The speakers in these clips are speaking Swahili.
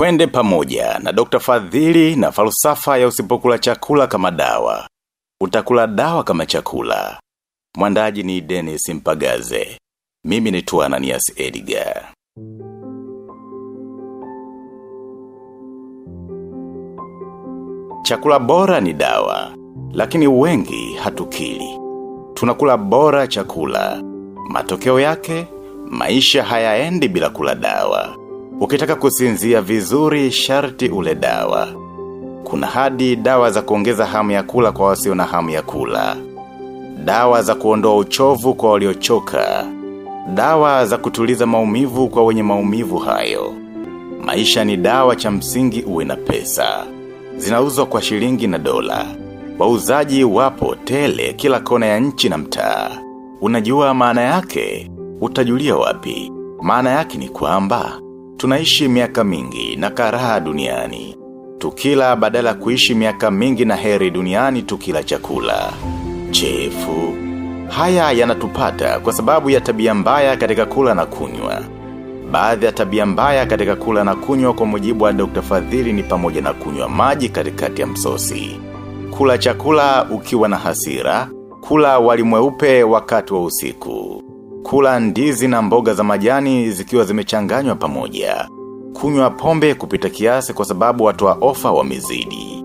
Twende pamoja na Dr. Fadhili na falsafa ya usipokula chakula kama dawa. Utakula dawa kama chakula. Mwandaji ni Dennis Mpagaze. Mimi ni Tuananias Edgar. Chakula bora ni dawa, lakini wengi hatukili. Tunakula bora chakula. Matokeo yake, maisha hayaendi bila kula dawa. Ukitaka kusinzia vizuri sharti ule dawa. Kuna hadi dawa za kuongeza hamu ya kula kwa wasio na hamu ya kula. Dawa za kuondoa uchovu kwa waliochoka. Dawa za kutuliza maumivu kwa wenye maumivu hayo. Maisha ni dawa cha msingi uwe na pesa. Zinauzwa kwa shilingi na dola. Wauzaji wapo tele kila kona ya nchi na mtaa. Unajua maana yake? Utajulia wapi? Maana yake ni kwamba tunaishi miaka mingi na karaha duniani. Tukila badala kuishi miaka mingi na heri duniani tukila chakula. Chefu. Haya yanatupata kwa sababu ya tabia mbaya katika kula na kunywa. Baadhi ya tabia mbaya katika kula na kunywa kwa mujibu wa Dr. Fadhili ni pamoja na kunywa maji katikati ya msosi. Kula chakula ukiwa na hasira, kula wali mweupe wakati wa usiku. Kula ndizi na mboga za majani zikiwa zimechanganywa pamoja. Kunywa pombe kupita kiasi kwa sababu watu wa ofa wamezidi.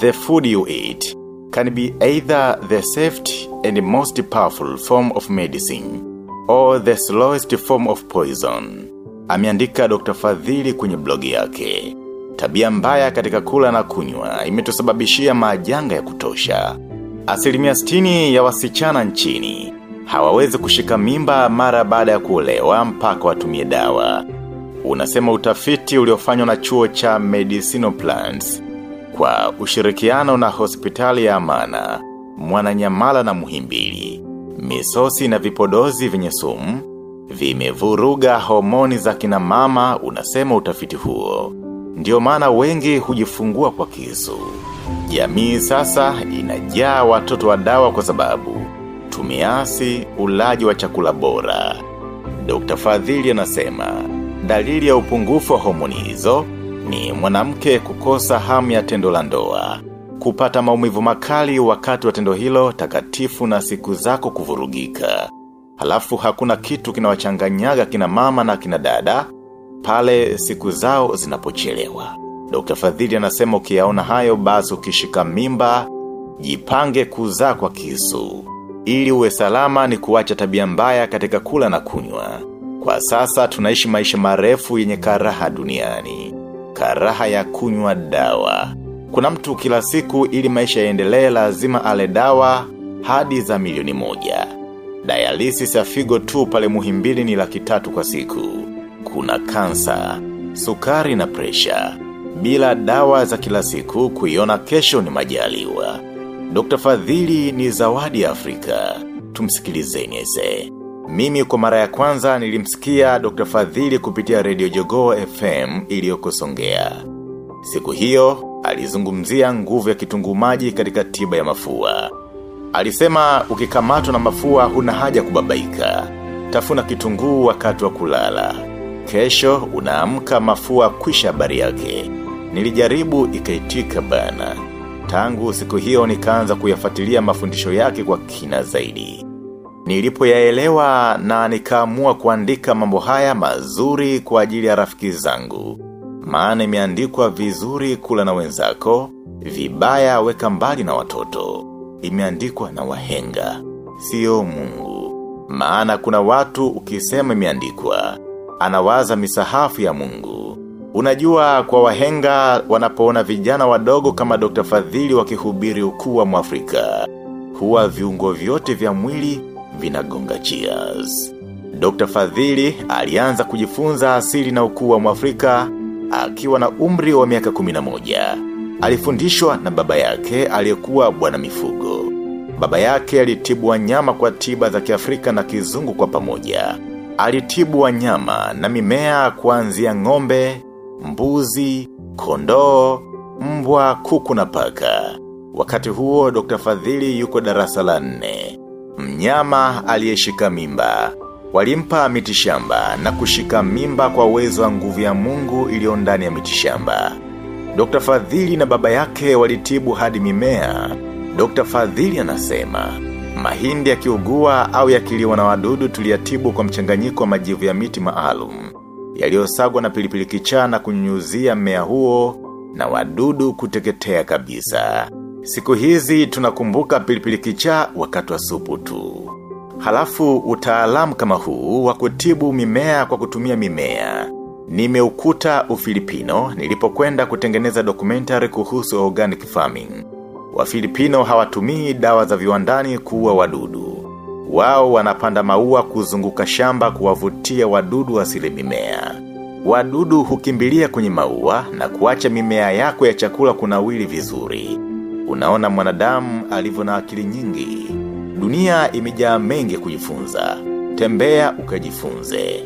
The food you eat can be either the safest and most powerful form of medicine or the slowest form of poison. Ameandika Dr. Fadhili kwenye blogi yake. Tabia mbaya katika kula na kunywa imetusababishia majanga ya kutosha. Asilimia sitini ya wasichana nchini hawawezi kushika mimba mara baada ya kuolewa mpaka watumie dawa. Unasema utafiti uliofanywa na chuo cha Medicinal Plants kwa ushirikiano na hospitali ya Amana, Mwananyamala na Muhimbili. Misosi na vipodozi vyenye sumu vimevuruga homoni za kina mama unasema utafiti huo. Ndio maana wengi hujifungua kwa kisu. Jamii sasa inajaa watoto wa dawa kwa sababu tumeasi ulaji wa chakula bora. Dr. Fadhili anasema, dalili ya upungufu wa homoni hizo ni mwanamke kukosa hamu ya tendo la ndoa, kupata maumivu makali wakati wa tendo hilo takatifu na siku zako kuvurugika. Halafu hakuna kitu kinawachanganyaga kina mama na kina dada, pale siku zao zinapochelewa. Dr. Fadhili anasema ukiyaona hayo basi ukishika mimba, jipange kuzaa kwa kisu. Ili uwe salama ni kuacha tabia mbaya katika kula na kunywa. Kwa sasa tunaishi maisha marefu yenye karaha duniani. Karaha ya kunywa dawa. Kuna mtu kila siku ili maisha yaendelee lazima ale dawa hadi za milioni moja. Dialysis ya figo tu pale muhimbili ni laki tatu kwa siku. Kuna kansa, sukari na presha. Bila dawa za kila siku kuiona kesho ni majaliwa. Dr. Fadhili ni zawadi ya Afrika. Tumsikilizeni ese. Mimi kwa mara ya kwanza nilimsikia Dr. Fadhili kupitia Radio Jogoo FM iliyoko Songea. Siku hiyo, alizungumzia nguvu ya kitunguu maji katika tiba ya mafua. Alisema ukikamatwa na mafua huna haja kubabaika. Tafuna kitunguu wakati wa kulala. Kesho unaamka mafua kwisha habari yake. Nilijaribu ikaitika bana. Tangu siku hiyo nikaanza kuyafuatilia mafundisho yake kwa kina zaidi. Nilipoyaelewa na nikaamua kuandika mambo haya mazuri kwa ajili ya rafiki zangu. Maana imeandikwa vizuri kula na wenzako, vibaya weka mbali na watoto. Imeandikwa na wahenga, sio mungu. Maana kuna watu ukisema imeandikwa, anawaza misahafu ya mungu. Unajua kwa wahenga wanapoona vijana wadogo kama Dr. Fadhili wakihubiri ukuu wa mwafrika. Huwa viungo vyote vya mwili vinagonga cheers. Dr. Fadhili alianza kujifunza asili na ukuu wa mwafrika akiwa na umri wa miaka 11. Alifundishwa na baba yake aliyekuwa bwana mifugo. Baba yake alitibu wanyama kwa tiba za kiafrika na kizungu kwa pamoja. Alitibu wanyama na mimea kuanzia ng'ombe, mbuzi, kondoo, mbwa, kuku na paka. Wakati huo Dr. Fadhili yuko darasa la nne. Mnyama aliyeshika mimba. Walimpa mitishamba na kushika mimba kwa uwezo wa nguvu ya mungu iliyo ndani ya mitishamba. Dr. Fadhili na baba yake walitibu hadi mimea. Dr. Fadhili anasema, mahindi yakiugua au yakiliwa na wadudu tuliyatibu kwa mchanganyiko wa majivu ya miti maalum yaliyosagwa na pilipili kichaa na kunyunyuzia mmea huo na wadudu kuteketea kabisa. Siku hizi tunakumbuka pilipili kichaa wakati wa supu tu. Halafu utaalamu kama huu wa kutibu mimea kwa kutumia mimea. Nimeukuta Ufilipino nilipokwenda kutengeneza dokumentari kuhusu organic farming. Wafilipino hawatumii dawa za viwandani kuua wadudu. Wao wanapanda maua kuzunguka shamba kuwavutia wadudu wasile mimea. Wadudu hukimbilia kwenye maua na kuacha mimea yako ya chakula kunawili vizuri. Unaona mwanadamu alivyo na akili nyingi. Dunia imejaa mengi kujifunza. Tembea ukajifunze.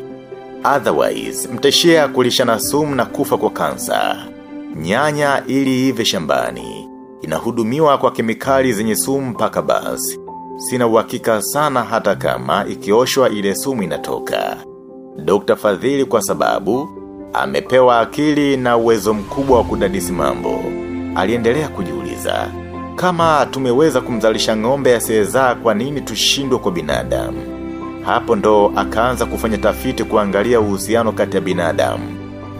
Otherwise, mtashia kulishana sumu na kufa kwa kansa. Nyanya ili ive shambani. Inahudumiwa kwa kemikali zenye sumu mpaka basi. Sina uhakika sana hata kama ikioshwa ile sumu inatoka. Dr. Fadhili kwa sababu, amepewa akili na uwezo mkubwa wa kudadisi mambo. Aliendelea kujiuliza. Kama tumeweza kumzalisha ng'ombe ya asiyezaa kwa nini tushindwe kwa binadamu? Hapo ndo akaanza kufanya tafiti kuangalia uhusiano kati ya binadamu,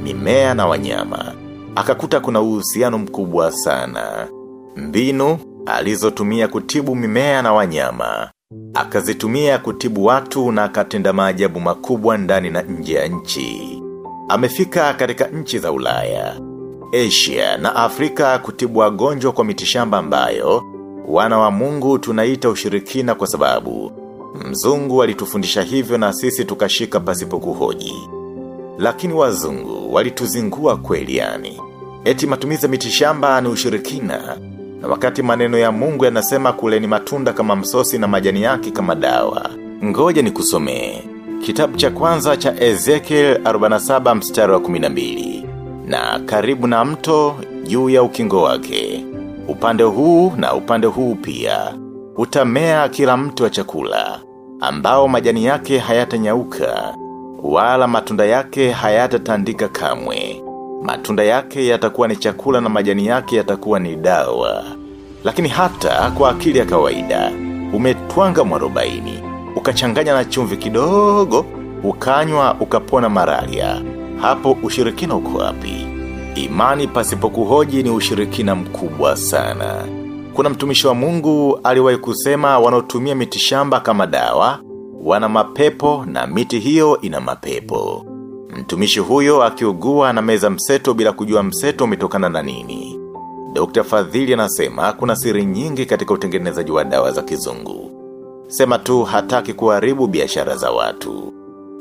mimea na wanyama. Akakuta kuna uhusiano mkubwa sana. Mbinu, alizotumia kutibu mimea na wanyama. Akazitumia kutibu watu na akatenda maajabu makubwa ndani na nje ya nchi. Amefika katika nchi za ulaya, Asia na Afrika kutibu wagonjwa kwa mitishamba ambayo, wana wa mungu tunaita ushirikina kwa sababu, mzungu alitufundisha hivyo na sisi tukashika pasipo kuhoji. Lakini wazungu walituzingua kweli yani. Eti matumizi ya mitishamba ni ushirikina, na wakati maneno ya mungu yanasema kuleni matunda kama msosi na majani yake kama dawa. Ngoja ni kusomee. Kitabu cha kwanza cha Ezekiel 47 mstari wa 12. Na karibu na mto juu ya ukingo wake. Upande huu na upande huu pia. Utamea kila mtu wa chakula. Ambao majani yake hayatanyauka wala matunda yake hayatatandika kamwe. Matunda yake yatakuwa ni chakula na majani yake yatakuwa ni dawa. Lakini hata kwa akili ya kawaida, umetwanga mwarobaini, ukachanganya na chumvi kidogo, ukanywa ukapona maralia Hapo ushirikina uko wapi? Imani pasipokuhoji ni ushirikina mkubwa sana. Kuna mtumishi wa mungu aliwahi kusema wanaotumia mitishamba kama dawa, wana mapepo na miti hiyo ina mapepo. Mtumishi huyo akiugua na meza mseto bila kujua mseto umetokana na nini. Dr. Fadhili anasema kuna siri nyingi katika utengenezaji wa dawa za kizungu. Sema tu hataki kuharibu biashara za watu.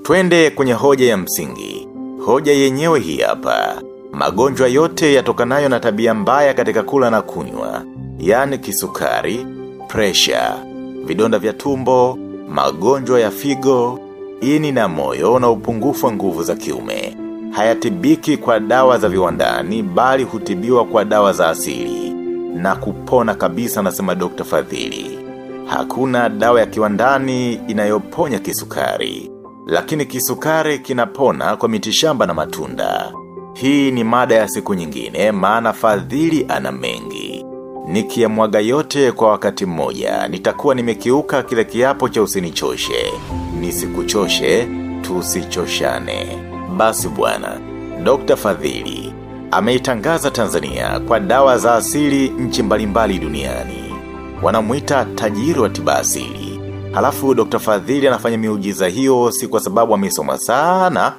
Twende kwenye hoja ya msingi. Hoja yenyewe hii hapa. Magonjwa yote yatokanayo na tabia mbaya katika kula na kunywa, yani kisukari, presha, vidonda vya tumbo, magonjwa ya figo, ini na moyo na upungufu wa nguvu za kiume. Hayatibiki kwa dawa za viwandani bali hutibiwa kwa dawa za asili. Na kupona kabisa nasema Dr. Fadhili. Hakuna dawa ya kiwandani inayoponya kisukari. Lakini kisukari kinapona kwa mitishamba na matunda. Hii ni mada ya siku nyingine maana fadhili ana mengi. Nikiyamwaga yote kwa wakati mmoja, nitakuwa nimekiuka kile kiapo cha usinichoshe. Nisikuchoshe, tusichoshane. Basi bwana, Dr. Fadhili, ameitangaza Tanzania kwa dawa za asili nchi mbalimbali duniani. Wanamuita tajiri wa tiba asili. Halafu Dr. Fadhili anafanya miujiza hiyo si kwa sababu amesoma sana,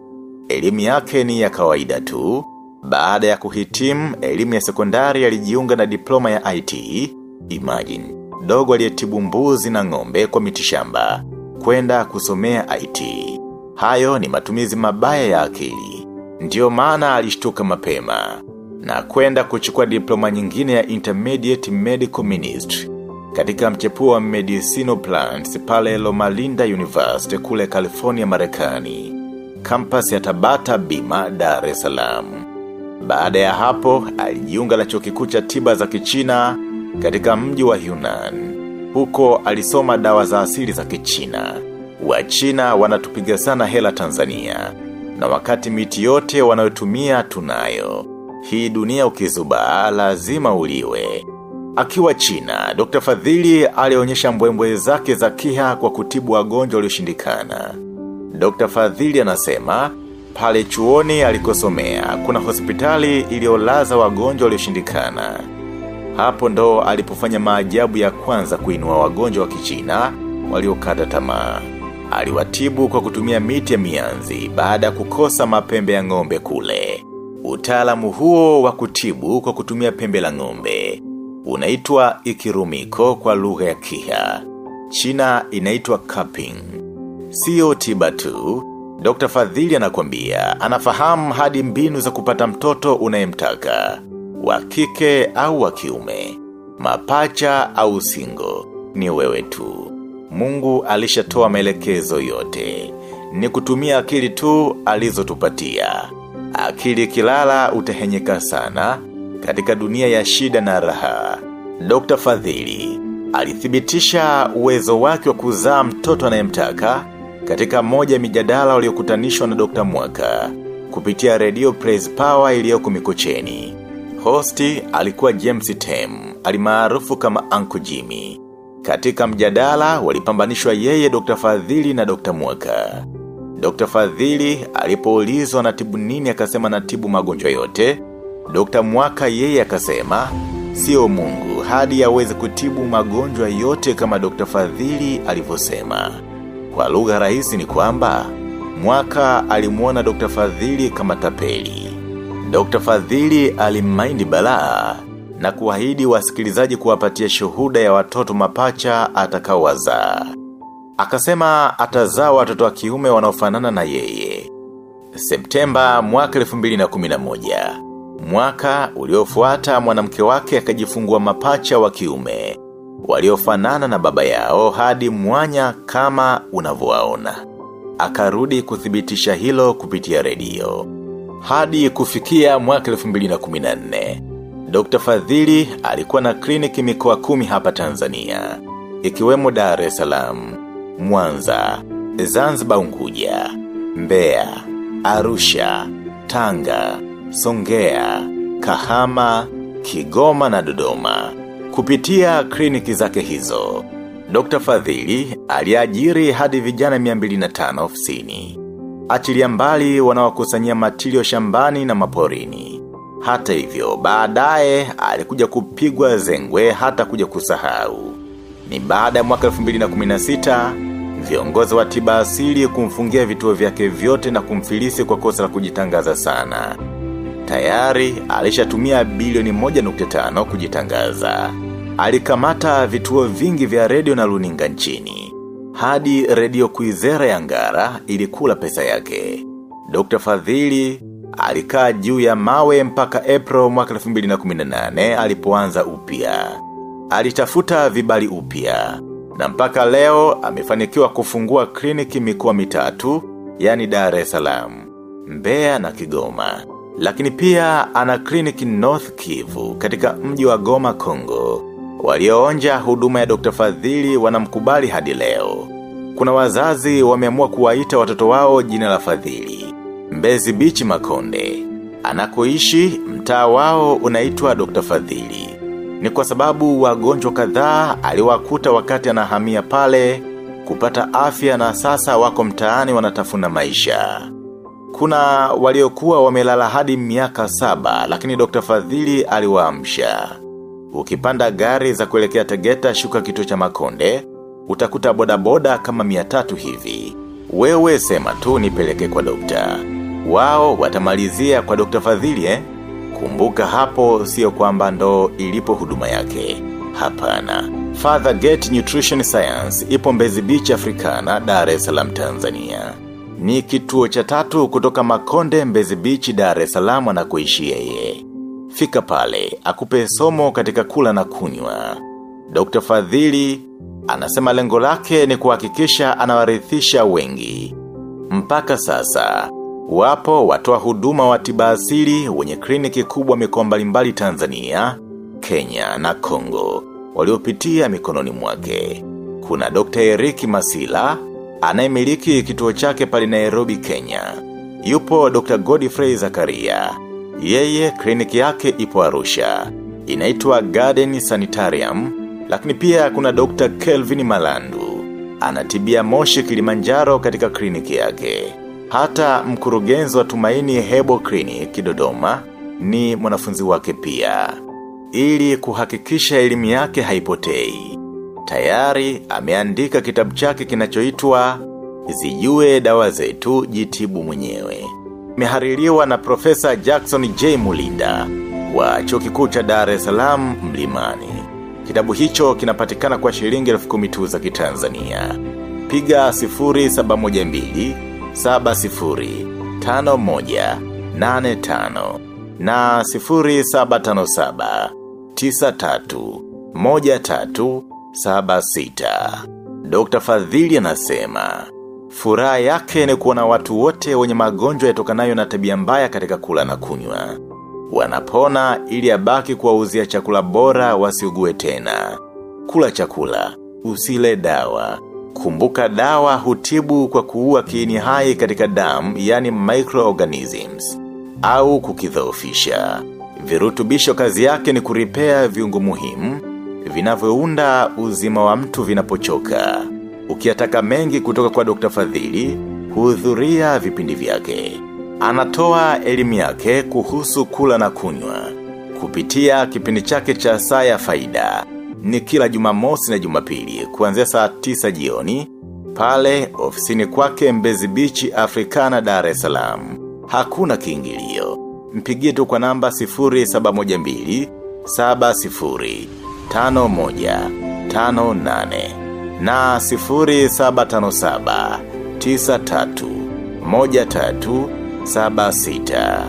elimu yake ni ya kawaida tu. Baada ya kuhitimu, elimu ya sekondari alijiunga na diploma ya IT. Imagine, dogo aliyetibu mbuzi na ng'ombe kwa mitishamba, kwenda kusomea IT. Hayo ni matumizi mabaya ya akili. Ndiyo maana alishtuka mapema. Na kwenda kuchukua diploma nyingine ya Intermediate Medical Ministry. Katika mchepuo wa Medicinal Plants pale Loma Linda University kule California Marekani. kampas ya Tabata Bima, Dar es Salaam. Baada ya hapo, alijiunga na chuo kikuu cha tiba za kichina katika mji wa Yunnan. Huko alisoma dawa za asili za kichina. Wachina wanatupiga sana hela Tanzania. Na wakati miti yote wanayotumia tunayo. Hii dunia ukizubaa lazima uliwe. Akiwa China, Dr. Fadhili alionyesha mbwembwe zake za kiha kwa kutibu wagonjwa walioshindikana. Dr. Fadhili anasema, pale chuoni alikosomea, kuna hospitali iliyolaza wagonjwa walioshindikana. Hapo ndo alipofanya maajabu ya kwanza kuinua wagonjwa wa kichina waliokata tamaa. Aliwatibu kwa kutumia miti ya mianzi baada ya kukosa mapembe ya ng'ombe kule. Utaalamu huo wa kutibu kwa kutumia pembe la ng'ombe unaitwa ikirumiko kwa lugha ya Kiha. China inaitwa cupping. Sio tiba tu, Dr. Fadhili anakwambia anafahamu hadi mbinu za kupata mtoto unayemtaka wa kike au wa kiume, mapacha au singo, ni wewe tu. Mungu alishatoa maelekezo yote. Ni kutumia akili tu alizotupatia. Akili kilala utahenyeka sana katika dunia ya shida na raha. Dr. Fadhili alithibitisha uwezo wake wa kuzaa mtoto anayemtaka katika moja mijadala waliokutanishwa na Dr. Mwaka kupitia Radio Praise Power iliyoko Mikocheni. Hosti alikuwa James Tem, alimaarufu kama Uncle Jimmy. Katika mjadala walipambanishwa yeye Dr. Fadhili na Dr. Mwaka. Dr. Fadhili alipoulizwa na tibu nini akasema na tibu magonjwa yote. Dr. Mwaka yeye akasema sio Mungu hadi aweze kutibu magonjwa yote kama Dr. Fadhili alivyosema. Kwa lugha rahisi ni kwamba Mwaka alimuona Dr. Fadhili kama tapeli. Dr. Fadhili alimmaindi balaa na kuahidi wasikilizaji kuwapatia shuhuda ya watoto mapacha atakaowazaa. Akasema atazaa watoto wa kiume wanaofanana na yeye. Septemba mwaka 2011. Mwaka uliofuata mwanamke wake akajifungua mapacha wa kiume waliofanana na baba yao hadi mwanya kama unavyowaona. Akarudi kuthibitisha hilo kupitia redio. Hadi kufikia mwaka 2014. Dr. Fadhili alikuwa na kliniki mikoa kumi hapa Tanzania. Ikiwemo Dar es Salaam, Mwanza, Zanzibar Unguja, Mbeya, Arusha, Tanga, Songea, Kahama, Kigoma na Dodoma. Kupitia kliniki zake hizo, Dr. Fadhili aliajiri hadi vijana 205 ofisini. Achilia mbali wanawakusanyia matilio shambani na maporini. Hata hivyo, baadaye alikuja kupigwa zengwe hata kuja kusahau. Ni baada ya mwaka 2016, viongozi wa tiba asili kumfungia vituo vyake vyote na kumfilisi kwa kosa la kujitangaza sana. Tayari alishatumia bilioni 1.5 kujitangaza. Alikamata vituo vingi vya redio na luninga nchini. Hadi redio kuizera ya ngara ilikula pesa yake. Dr. Fadhili alikaa juu ya mawe mpaka April mwaka 2018 alipoanza upya. Alitafuta vibali upya na mpaka leo amefanikiwa kufungua kliniki mikoa mitatu, yani Dar es Salaam, Mbeya na Kigoma. Lakini pia ana kliniki North Kivu katika mji wa Goma, Kongo. Walioonja huduma ya Dr. Fadhili wanamkubali hadi leo. Kuna wazazi wameamua kuwaita watoto wao jina la Fadhili. Mbezi Bichi Makonde. Anakoishi mtaa wao unaitwa Dr. Fadhili. Ni kwa sababu wagonjwa kadhaa aliwakuta wakati anahamia pale kupata afya na sasa wako mtaani wanatafuna maisha. Kuna waliokuwa wamelala hadi miaka saba lakini Dr. Fadhili aliwaamsha. Ukipanda gari za kuelekea tegeta shuka kituo cha makonde, utakuta bodaboda kama miatatu hivi. Wewe sema tu nipeleke kwa dokta. Wao watamalizia kwa dokta Fadhili eh? Kumbuka hapo sio kwamba ndo ilipo huduma yake. Hapana. Father Gate Nutrition Science ipo Mbezi Beach Africana, Dar es Salaam Tanzania. Ni kituo cha tatu kutoka Makonde Mbezi Beach Dar es Salaam na anakoishi yeye. Fika pale, akupe somo katika kula na kunywa. Dr. Fadhili anasema lengo lake ni kuhakikisha anawarithisha wengi. Mpaka sasa, wapo watoa huduma wa tiba asili wenye kliniki kubwa mikoa mbalimbali Tanzania, Kenya na Kongo, waliopitia mikononi mwake. Kuna Dr. Eriki Masila, anayemiliki kituo chake pale Nairobi, Kenya. Yupo Dr. Godfrey Zakaria. Yeye kliniki yake ipo Arusha. Inaitwa Garden Sanitarium, lakini pia kuna Dr. Kelvin Malandu. Anatibia moshi Kilimanjaro katika kliniki yake. Hata mkurugenzi wa Tumaini Hebo Clinic Dodoma ni mwanafunzi wake pia. Ili kuhakikisha elimu yake haipotei. Tayari ameandika kitabu chake kinachoitwa Zijue dawa zetu jitibu mwenyewe. Mehaririwa na Profesa Jackson J. Mulinda wa chuo kikuu cha Dar es Salaam Mlimani. Kitabu hicho kinapatikana kwa shilingi elfu kumi tu za kitanzania. Piga 0712 70 51 85 na 0757 93 13 76. Dr. Fadhili anasema, furaha yake ni kuona watu wote wenye magonjwa yatokanayo na tabia mbaya katika kula na kunywa. Wanapona ili abaki kuwauzia chakula bora wasiugue tena. Kula chakula, usile dawa. Kumbuka dawa hutibu kwa kuua kiini hai katika damu, yani microorganisms, au kukidhoofisha. Virutubisho kazi yake ni kuripea viungo muhimu, vinavyounda uzima wa mtu vinapochoka. Ukiataka mengi kutoka kwa Dr. Fadhili, hudhuria vipindi vyake. Anatoa elimu yake kuhusu kula na kunywa. Kupitia kipindi chake cha saa ya faida. Ni kila jumamosi na jumapili, kuanzia saa tisa jioni, pale ofisini kwake mbezi bichi Afrikana Dar es Salaam. Hakuna kiingilio. Mpigie tu kwa namba 0712 70 5158 na 0757 93 1376.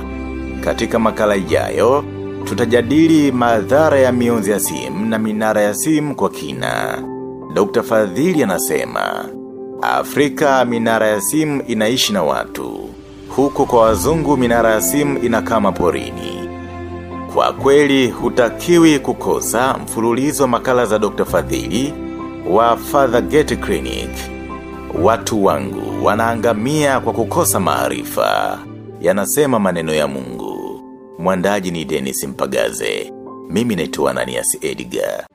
Katika makala ijayo, tutajadili madhara ya mionzi ya simu na minara ya simu kwa kina. Dr. Fadhili anasema, Afrika minara ya simu inaishi na watu. Huku kwa wazungu minara ya simu inakama porini. Kwa kweli hutakiwi kukosa mfululizo wa makala za Dr. Fadhili wa Father Gate Clinic. Watu wangu wanaangamia kwa kukosa maarifa. Yanasema maneno ya mungu. Mwandaji ni Dennis Mpagaze. Mimi naitwa Ananias Edgar.